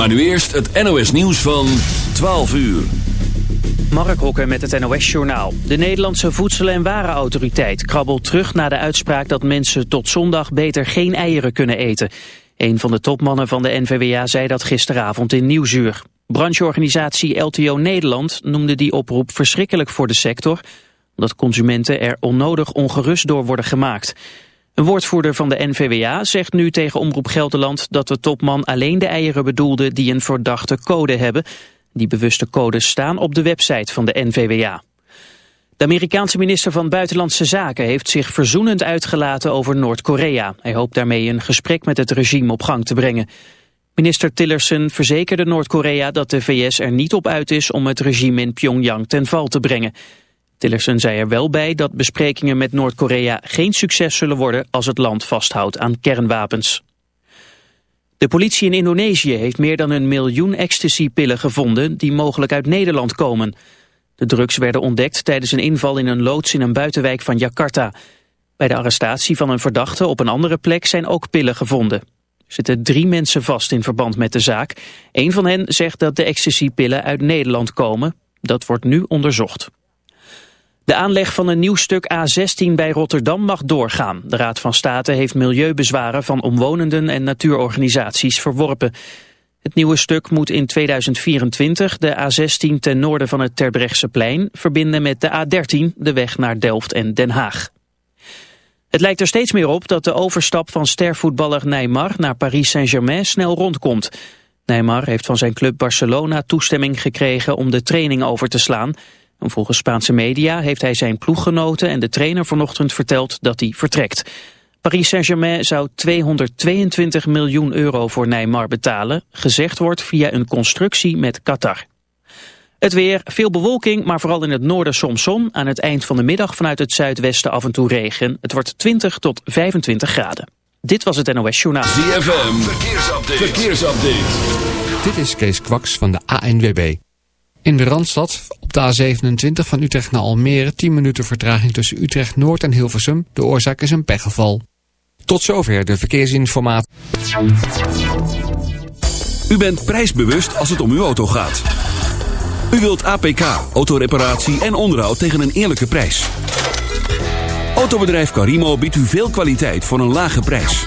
Maar nu eerst het NOS nieuws van 12 uur. Mark Hokker met het NOS Journaal. De Nederlandse Voedsel- en Warenautoriteit krabbelt terug na de uitspraak dat mensen tot zondag beter geen eieren kunnen eten. Een van de topmannen van de NVWA zei dat gisteravond in Nieuwsuur. Brancheorganisatie LTO Nederland noemde die oproep verschrikkelijk voor de sector, omdat consumenten er onnodig ongerust door worden gemaakt. Een woordvoerder van de NVWA zegt nu tegen Omroep Gelderland dat de topman alleen de eieren bedoelde die een verdachte code hebben. Die bewuste codes staan op de website van de NVWA. De Amerikaanse minister van Buitenlandse Zaken heeft zich verzoenend uitgelaten over Noord-Korea. Hij hoopt daarmee een gesprek met het regime op gang te brengen. Minister Tillerson verzekerde Noord-Korea dat de VS er niet op uit is om het regime in Pyongyang ten val te brengen. Tillerson zei er wel bij dat besprekingen met Noord-Korea geen succes zullen worden als het land vasthoudt aan kernwapens. De politie in Indonesië heeft meer dan een miljoen ecstasypillen gevonden die mogelijk uit Nederland komen. De drugs werden ontdekt tijdens een inval in een loods in een buitenwijk van Jakarta. Bij de arrestatie van een verdachte op een andere plek zijn ook pillen gevonden. Er zitten drie mensen vast in verband met de zaak. Een van hen zegt dat de ecstasypillen uit Nederland komen. Dat wordt nu onderzocht. De aanleg van een nieuw stuk A16 bij Rotterdam mag doorgaan. De Raad van State heeft milieubezwaren van omwonenden en natuurorganisaties verworpen. Het nieuwe stuk moet in 2024 de A16 ten noorden van het Terbrechtseplein verbinden met de A13, de weg naar Delft en Den Haag. Het lijkt er steeds meer op dat de overstap van stervoetballer Neymar naar Paris Saint-Germain snel rondkomt. Neymar heeft van zijn club Barcelona toestemming gekregen om de training over te slaan. Volgens Spaanse media heeft hij zijn ploeggenoten en de trainer vanochtend verteld dat hij vertrekt. Paris Saint-Germain zou 222 miljoen euro voor Neymar betalen. Gezegd wordt via een constructie met Qatar. Het weer, veel bewolking, maar vooral in het noorden soms zon. Aan het eind van de middag vanuit het zuidwesten af en toe regen. Het wordt 20 tot 25 graden. Dit was het NOS Journaal. ZFM, verkeersupdate. verkeersupdate. Dit is Kees Kwaks van de ANWB. In de Randstad, op de A27 van Utrecht naar Almere... 10 minuten vertraging tussen Utrecht Noord en Hilversum. De oorzaak is een pechgeval. Tot zover de verkeersinformatie. U bent prijsbewust als het om uw auto gaat. U wilt APK, autoreparatie en onderhoud tegen een eerlijke prijs. Autobedrijf Carimo biedt u veel kwaliteit voor een lage prijs.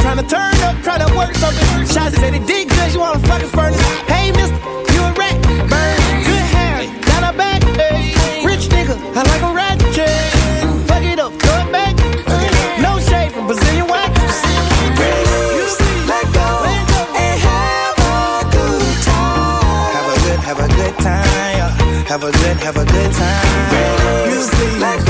To turn up, try to work something. Shots said it did good, you wanna fucking furnace. Hey, mister, you a rat. Burn, good hair, down her back. Hey, rich nigga, I like a rat. Fuck it up, throw it back. No shade from Brazilian wax. You see, let go and have a good time. Have a good, have a good time. Have a good, have a good time. You let let go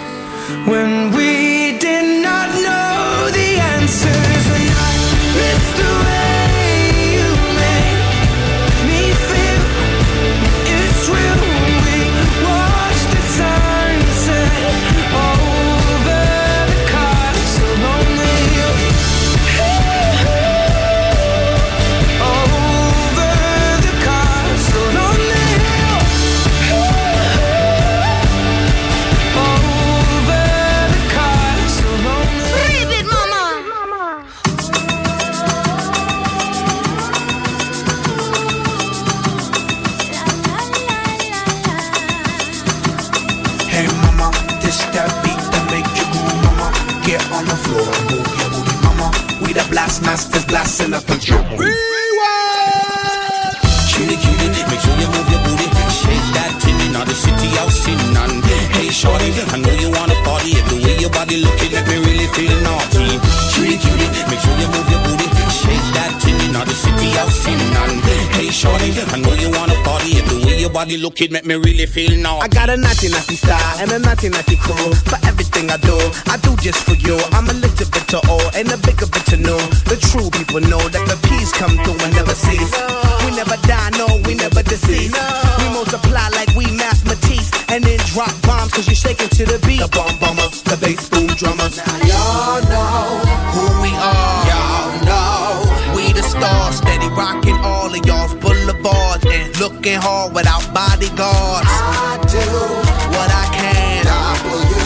shorty, I know you wanna party. If the way your body looking, make me really feel naughty. I got a naughty naughty style and a naughty naughty crew. For everything I do, I do just for you. I'm a little bit to all and a bigger bit to know. The true people know that the peace come through and never cease. We never die, no, we never decease. We multiply like we mathematics and then drop bombs cause you're shaking to the beat. The bomb and looking hard without bodyguards. I do what I can. W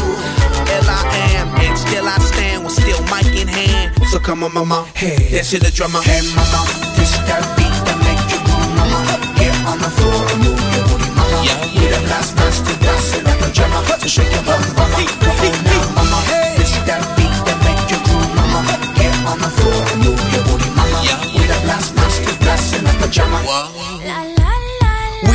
L I am, and still I stand with still mic in hand. So come on, mama, hey, that's to the drummer. Hey, mama, this that beat that make you move, mama. Get on the floor and move your booty, mama. mama. We the blast masters, blast in a pajama. So shake your bum, mama. Come on now, mama. This that beat that make you groove, mama. Get on the floor and move your booty, mama. Yeah, We the blast masters, blast in a pajama. We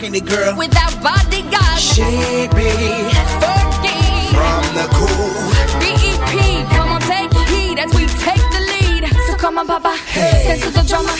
Rocking it, girl? With our bodyguards. She be Fergie. from the cool. BEP, come on, take heed as we take the lead. So come on, Papa, dance to the drama.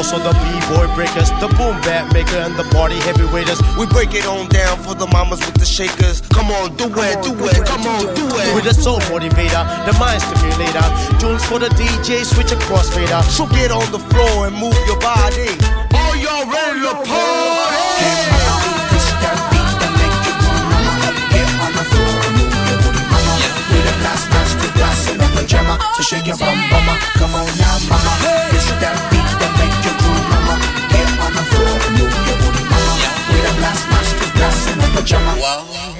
also the b-boy breakers, the boom bat maker, and the party heavyweighters. We break it on down for the mamas with the shakers. Come on, do it, do it, come on, do it. With the soul motivator, the mind stimulator, tunes for the DJ, switch across fader. So get on the floor and move your body. Are y'all ready to party? This that beat that make you groove, mama. Get on the floor and move your booty, mama. We the blast masters, blast in a pajama. So shake your bum, mama. Come on now, mama. This that beat pajama. La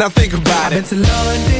Now think about it. I've been to London.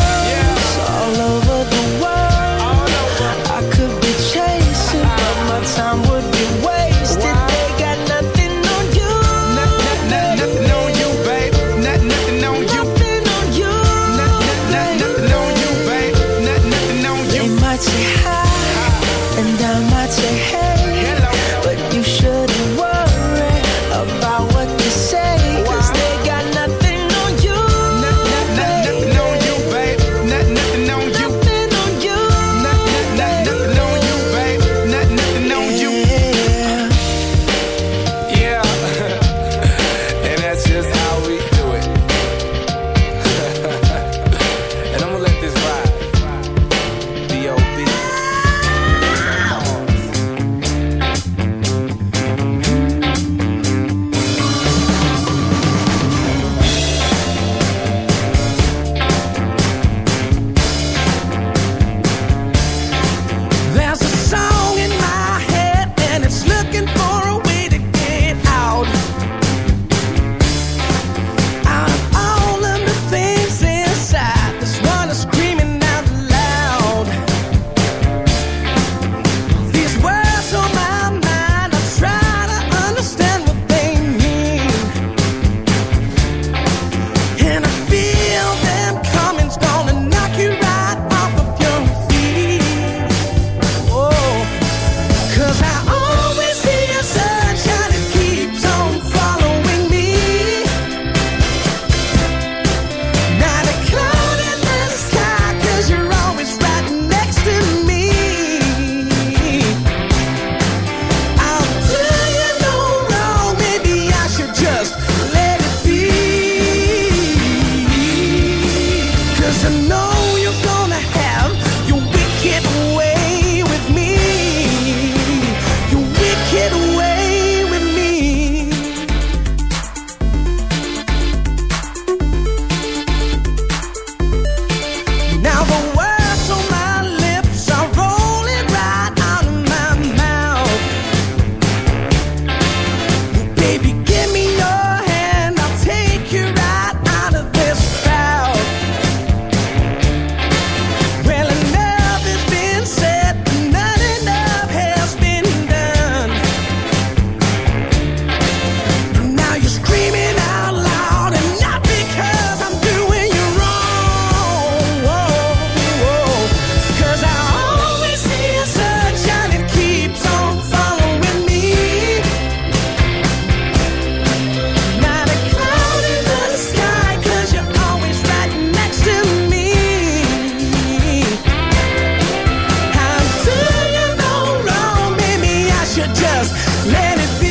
Let it be.